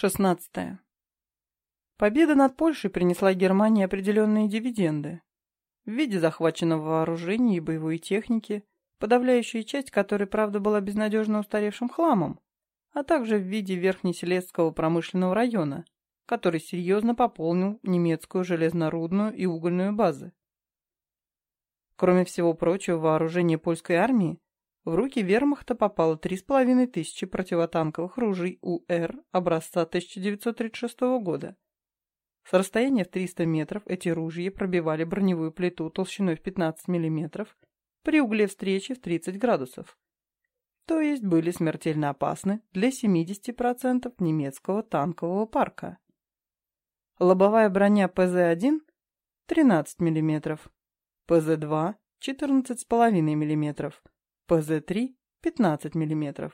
16. Победа над Польшей принесла Германии определенные дивиденды в виде захваченного вооружения и боевой техники, подавляющая часть которой, правда, была безнадежно устаревшим хламом, а также в виде Верхнеселецкого промышленного района, который серьезно пополнил немецкую железнорудную и угольную базы. Кроме всего прочего, вооружение польской армии в руки вермахта попало 3,5 тысячи противотанковых ружей УР образца 1936 года. С расстояния в 300 метров эти ружья пробивали броневую плиту толщиной в 15 мм при угле встречи в 30 градусов. То есть были смертельно опасны для 70% немецкого танкового парка. Лобовая броня ПЗ-1 – 13 мм, ПЗ-2 – 14,5 мм, ПЗ-3 – 15 мм.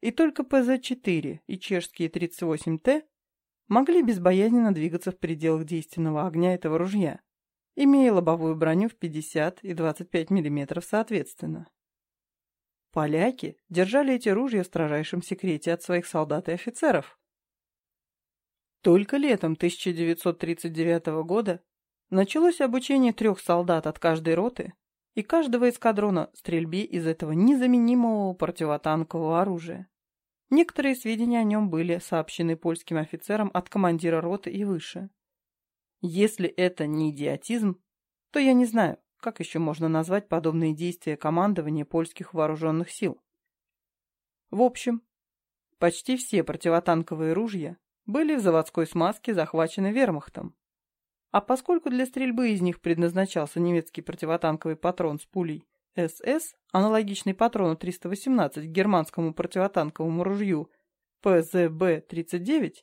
И только ПЗ-4 и чешские 38Т могли безбоязненно двигаться в пределах действенного огня этого ружья, имея лобовую броню в 50 и 25 мм соответственно. Поляки держали эти ружья в строжайшем секрете от своих солдат и офицеров. Только летом 1939 года началось обучение трех солдат от каждой роты и каждого эскадрона стрельбе из этого незаменимого противотанкового оружия. Некоторые сведения о нем были сообщены польским офицерам от командира роты и выше. Если это не идиотизм, то я не знаю, как еще можно назвать подобные действия командования польских вооруженных сил. В общем, почти все противотанковые ружья были в заводской смазке захвачены вермахтом, а поскольку для стрельбы из них предназначался немецкий противотанковый патрон с пулей СС, аналогичный патрону 318 к германскому противотанковому ружью ПЗБ-39,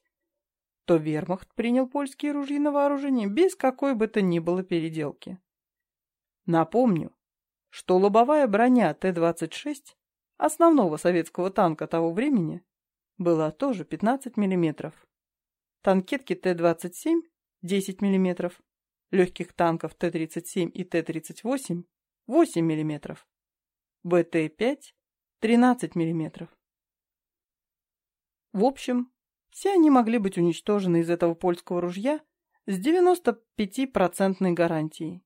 то вермахт принял польские ружья на вооружение без какой бы то ни было переделки. Напомню, что лобовая броня Т-26 основного советского танка того времени была тоже 15 мм. Танкетки Т-27 10 мм, легких танков Т-37 и Т-38 8 мм, БТ-5 13 мм. В общем, все они могли быть уничтожены из этого польского ружья с 95% гарантией.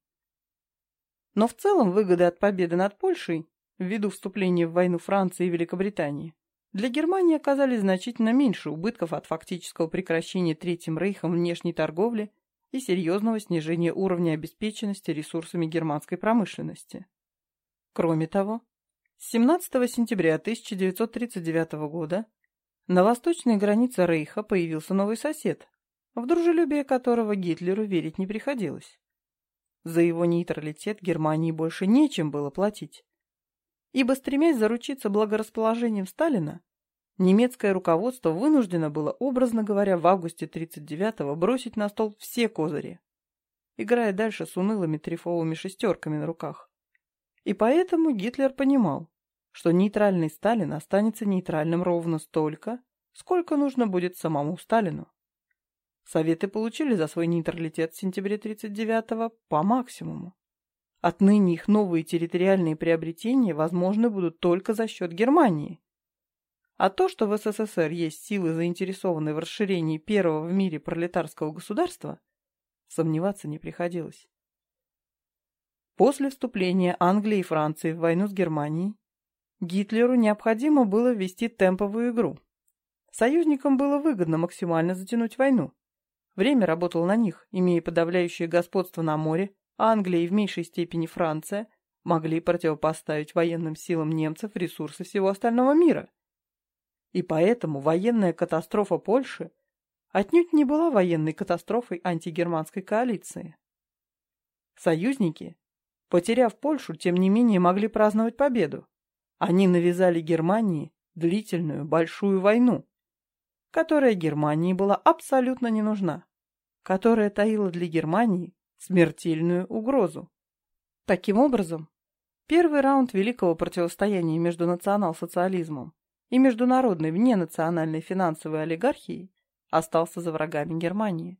Но в целом выгоды от победы над Польшей, ввиду вступления в войну Франции и Великобритании, для Германии оказались значительно меньше убытков от фактического прекращения Третьим Рейхом внешней торговли и серьезного снижения уровня обеспеченности ресурсами германской промышленности. Кроме того, с 17 сентября 1939 года на восточной границе Рейха появился новый сосед, в дружелюбие которого Гитлеру верить не приходилось. За его нейтралитет Германии больше нечем было платить ибо, стремясь заручиться благорасположением Сталина, немецкое руководство вынуждено было, образно говоря, в августе 1939-го бросить на стол все козыри, играя дальше с унылыми трифовыми шестерками на руках. И поэтому Гитлер понимал, что нейтральный Сталин останется нейтральным ровно столько, сколько нужно будет самому Сталину. Советы получили за свой нейтралитет в сентябре 1939-го по максимуму. Отныне их новые территориальные приобретения возможны будут только за счет Германии. А то, что в СССР есть силы, заинтересованные в расширении первого в мире пролетарского государства, сомневаться не приходилось. После вступления Англии и Франции в войну с Германией Гитлеру необходимо было ввести темповую игру. Союзникам было выгодно максимально затянуть войну. Время работало на них, имея подавляющее господство на море, Англия и в меньшей степени Франция могли противопоставить военным силам немцев ресурсы всего остального мира. И поэтому военная катастрофа Польши отнюдь не была военной катастрофой антигерманской коалиции. Союзники, потеряв Польшу, тем не менее могли праздновать победу. Они навязали Германии длительную большую войну, которая Германии была абсолютно не нужна, которая таила для Германии смертельную угрозу. Таким образом, первый раунд великого противостояния между национал-социализмом и международной вненациональной финансовой олигархией остался за врагами Германии.